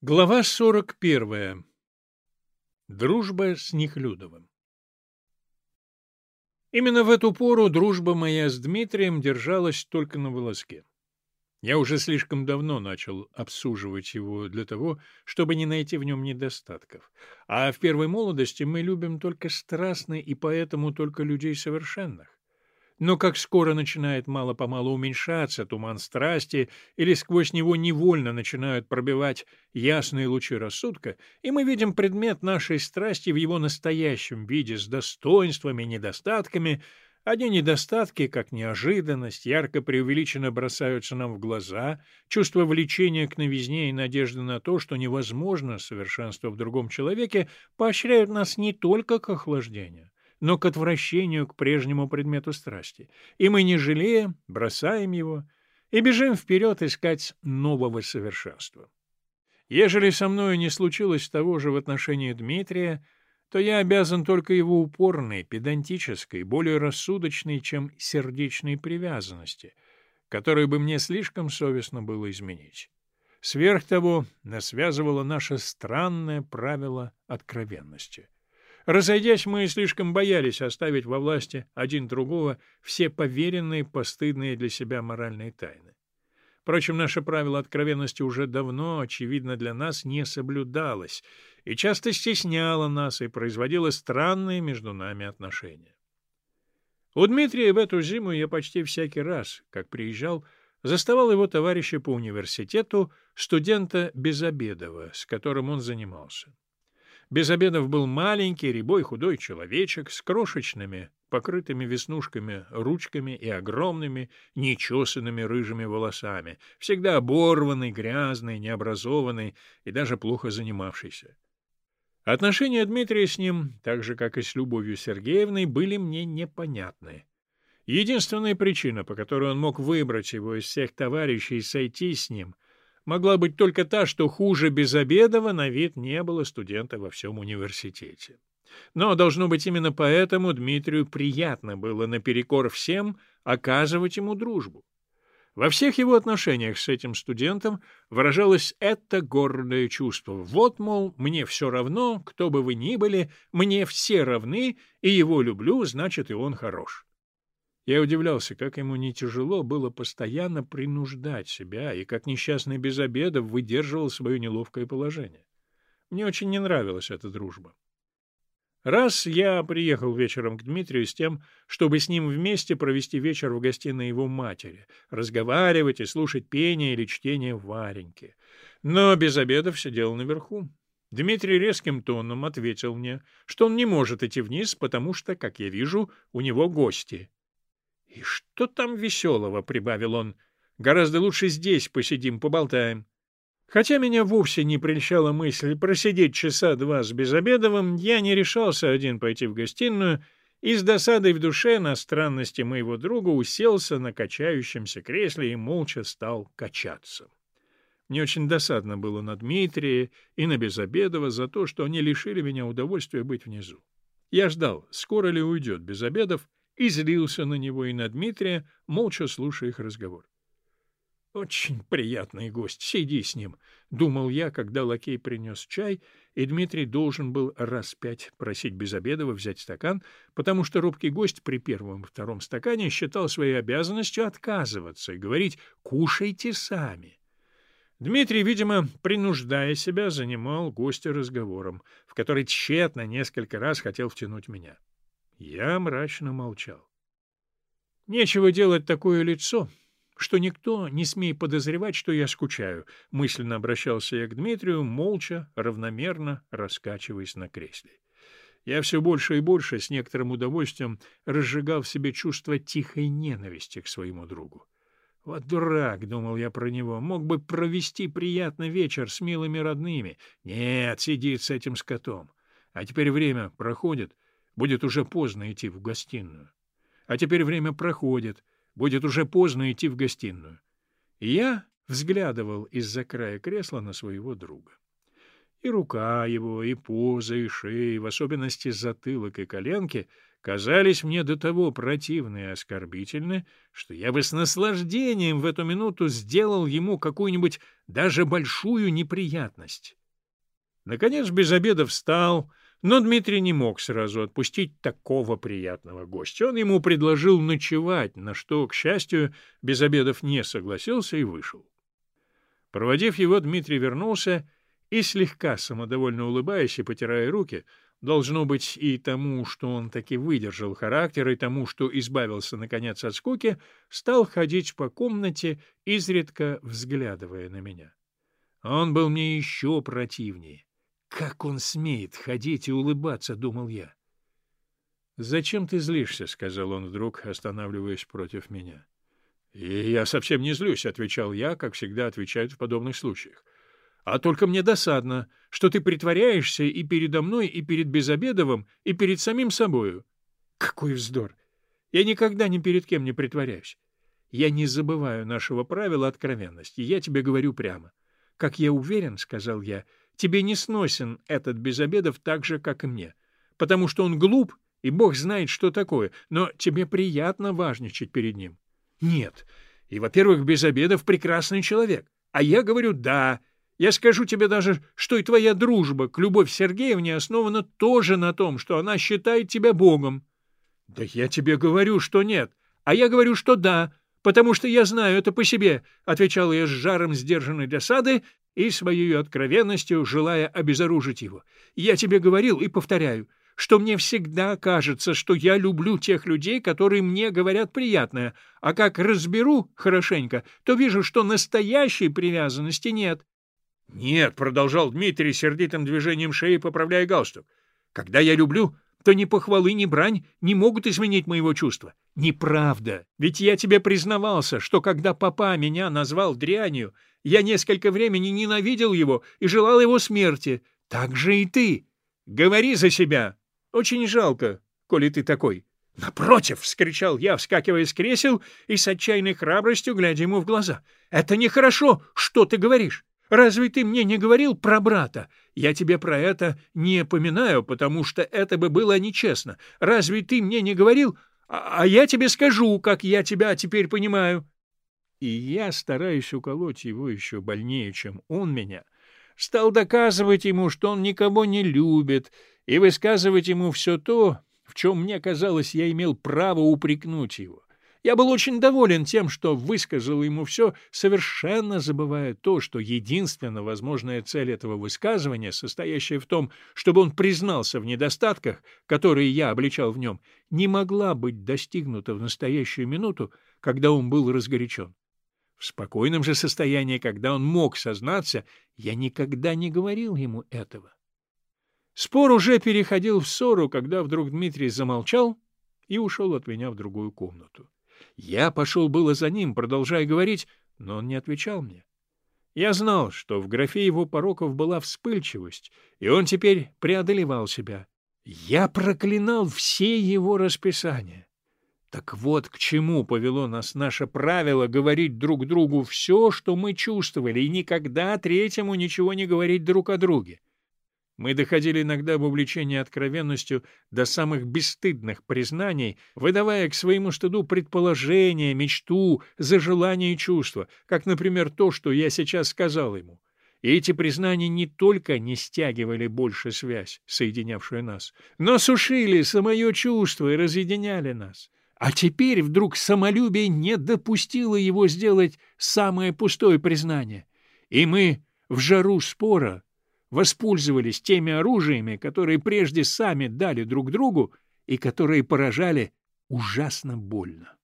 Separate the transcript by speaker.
Speaker 1: Глава 41. Дружба с Нехлюдовым. Именно в эту пору дружба моя с Дмитрием держалась только на волоске. Я уже слишком давно начал обсуживать его для того, чтобы не найти в нем недостатков. А в первой молодости мы любим только страстно и поэтому только людей совершенных. Но как скоро начинает мало-помалу уменьшаться туман страсти, или сквозь него невольно начинают пробивать ясные лучи рассудка, и мы видим предмет нашей страсти в его настоящем виде с достоинствами и недостатками, Одни недостатки, как неожиданность, ярко преувеличенно бросаются нам в глаза, чувство влечения к новизне и надежда на то, что невозможно совершенство в другом человеке, поощряют нас не только к охлаждению, но к отвращению к прежнему предмету страсти, и мы, не жалея, бросаем его и бежим вперед искать нового совершенства. Ежели со мною не случилось того же в отношении Дмитрия, то я обязан только его упорной, педантической, более рассудочной, чем сердечной привязанности, которую бы мне слишком совестно было изменить. Сверх того, нас связывало наше странное правило откровенности — Разойдясь, мы слишком боялись оставить во власти один другого все поверенные, постыдные для себя моральные тайны. Впрочем, наше правило откровенности уже давно, очевидно, для нас не соблюдалось и часто стесняло нас и производило странные между нами отношения. У Дмитрия в эту зиму я почти всякий раз, как приезжал, заставал его товарища по университету, студента Безобедова, с которым он занимался. Безобедов был маленький, рябой худой человечек с крошечными, покрытыми веснушками ручками и огромными, нечесанными рыжими волосами, всегда оборванный, грязный, необразованный и даже плохо занимавшийся. Отношения Дмитрия с ним, так же, как и с Любовью Сергеевной, были мне непонятны. Единственная причина, по которой он мог выбрать его из всех товарищей и сойти с ним — могла быть только та, что хуже Безобедова на вид не было студента во всем университете. Но, должно быть, именно поэтому Дмитрию приятно было наперекор всем оказывать ему дружбу. Во всех его отношениях с этим студентом выражалось это гордое чувство. Вот, мол, мне все равно, кто бы вы ни были, мне все равны, и его люблю, значит, и он хорош. Я удивлялся, как ему не тяжело было постоянно принуждать себя и как несчастный без обеда выдерживал свое неловкое положение. Мне очень не нравилась эта дружба. Раз я приехал вечером к Дмитрию с тем, чтобы с ним вместе провести вечер в гостиной его матери, разговаривать и слушать пение или чтение Вареньки. Но без обедов сидел наверху. Дмитрий резким тоном ответил мне, что он не может идти вниз, потому что, как я вижу, у него гости. «И что там веселого?» — прибавил он. «Гораздо лучше здесь посидим, поболтаем». Хотя меня вовсе не прельщала мысль просидеть часа два с Безобедовым, я не решался один пойти в гостиную и с досадой в душе на странности моего друга уселся на качающемся кресле и молча стал качаться. Мне очень досадно было на Дмитрия и на Безобедова за то, что они лишили меня удовольствия быть внизу. Я ждал, скоро ли уйдет Безобедов, и злился на него и на Дмитрия, молча слушая их разговор. «Очень приятный гость, сиди с ним», — думал я, когда лакей принес чай, и Дмитрий должен был раз пять просить Безобедова взять стакан, потому что робкий гость при первом втором стакане считал своей обязанностью отказываться и говорить «кушайте сами». Дмитрий, видимо, принуждая себя, занимал гостя разговором, в который тщетно несколько раз хотел втянуть меня. Я мрачно молчал. Нечего делать такое лицо, что никто не смеет подозревать, что я скучаю, мысленно обращался я к Дмитрию, молча, равномерно раскачиваясь на кресле. Я все больше и больше с некоторым удовольствием разжигал в себе чувство тихой ненависти к своему другу. Вот дурак, — думал я про него, — мог бы провести приятный вечер с милыми родными. Нет, сидит с этим скотом. А теперь время проходит — Будет уже поздно идти в гостиную. А теперь время проходит. Будет уже поздно идти в гостиную. И я взглядывал из-за края кресла на своего друга. И рука его, и поза, и шея, в особенности затылок и коленки, казались мне до того противны и оскорбительны, что я бы с наслаждением в эту минуту сделал ему какую-нибудь даже большую неприятность. Наконец без обеда встал, но Дмитрий не мог сразу отпустить такого приятного гостя. Он ему предложил ночевать, на что, к счастью, без обедов не согласился и вышел. Проводив его, Дмитрий вернулся и, слегка самодовольно улыбаясь и потирая руки, должно быть и тому, что он таки выдержал характер, и тому, что избавился, наконец, от скуки, стал ходить по комнате, изредка взглядывая на меня. Он был мне еще противнее. Как он смеет ходить и улыбаться, думал я. «Зачем ты злишься?» — сказал он вдруг, останавливаясь против меня. «И я совсем не злюсь», — отвечал я, как всегда отвечают в подобных случаях. «А только мне досадно, что ты притворяешься и передо мной, и перед Безобедовым, и перед самим собою». «Какой вздор! Я никогда ни перед кем не притворяюсь. Я не забываю нашего правила откровенности, я тебе говорю прямо. Как я уверен, — сказал я, — тебе не сносен этот Безобедов так же, как и мне, потому что он глуп, и бог знает, что такое, но тебе приятно важничать перед ним. Нет. И, во-первых, Безобедов прекрасный человек. А я говорю «да». Я скажу тебе даже, что и твоя дружба к Любовь Сергеевне основана тоже на том, что она считает тебя Богом. Да я тебе говорю, что нет. А я говорю, что да, потому что я знаю это по себе, — отвечал я с жаром сдержанной досады и своей откровенностью, желая обезоружить его. Я тебе говорил и повторяю, что мне всегда кажется, что я люблю тех людей, которые мне говорят приятное, а как разберу хорошенько, то вижу, что настоящей привязанности нет. — Нет, — продолжал Дмитрий сердитым движением шеи, поправляя галстук, — когда я люблю, то ни похвалы, ни брань не могут изменить моего чувства. Неправда. Ведь я тебе признавался, что когда папа меня назвал дрянью, я несколько времени ненавидел его и желал его смерти. Так же и ты. Говори за себя. Очень жалко, коли ты такой. — Напротив! — вскричал я, вскакивая с кресел и с отчаянной храбростью глядя ему в глаза. — Это нехорошо! Что ты говоришь? Разве ты мне не говорил про брата? Я тебе про это не поминаю, потому что это бы было нечестно. Разве ты мне не говорил? А, а я тебе скажу, как я тебя теперь понимаю. И я, стараюсь уколоть его еще больнее, чем он меня, стал доказывать ему, что он никого не любит, и высказывать ему все то, в чем мне казалось, я имел право упрекнуть его. Я был очень доволен тем, что высказал ему все, совершенно забывая то, что единственно возможная цель этого высказывания, состоящая в том, чтобы он признался в недостатках, которые я обличал в нем, не могла быть достигнута в настоящую минуту, когда он был разгорячен. В спокойном же состоянии, когда он мог сознаться, я никогда не говорил ему этого. Спор уже переходил в ссору, когда вдруг Дмитрий замолчал и ушел от меня в другую комнату. Я пошел было за ним, продолжая говорить, но он не отвечал мне. Я знал, что в графе его пороков была вспыльчивость, и он теперь преодолевал себя. Я проклинал все его расписания. Так вот к чему повело нас наше правило говорить друг другу все, что мы чувствовали, и никогда третьему ничего не говорить друг о друге. Мы доходили иногда в увлечении откровенностью до самых бесстыдных признаний, выдавая к своему стыду предположение, мечту, зажелание и чувство, как, например, то, что я сейчас сказал ему. И эти признания не только не стягивали больше связь, соединявшую нас, но сушили самое чувство и разъединяли нас. А теперь вдруг самолюбие не допустило его сделать самое пустое признание. И мы в жару спора воспользовались теми оружиями, которые прежде сами дали друг другу и которые поражали ужасно больно.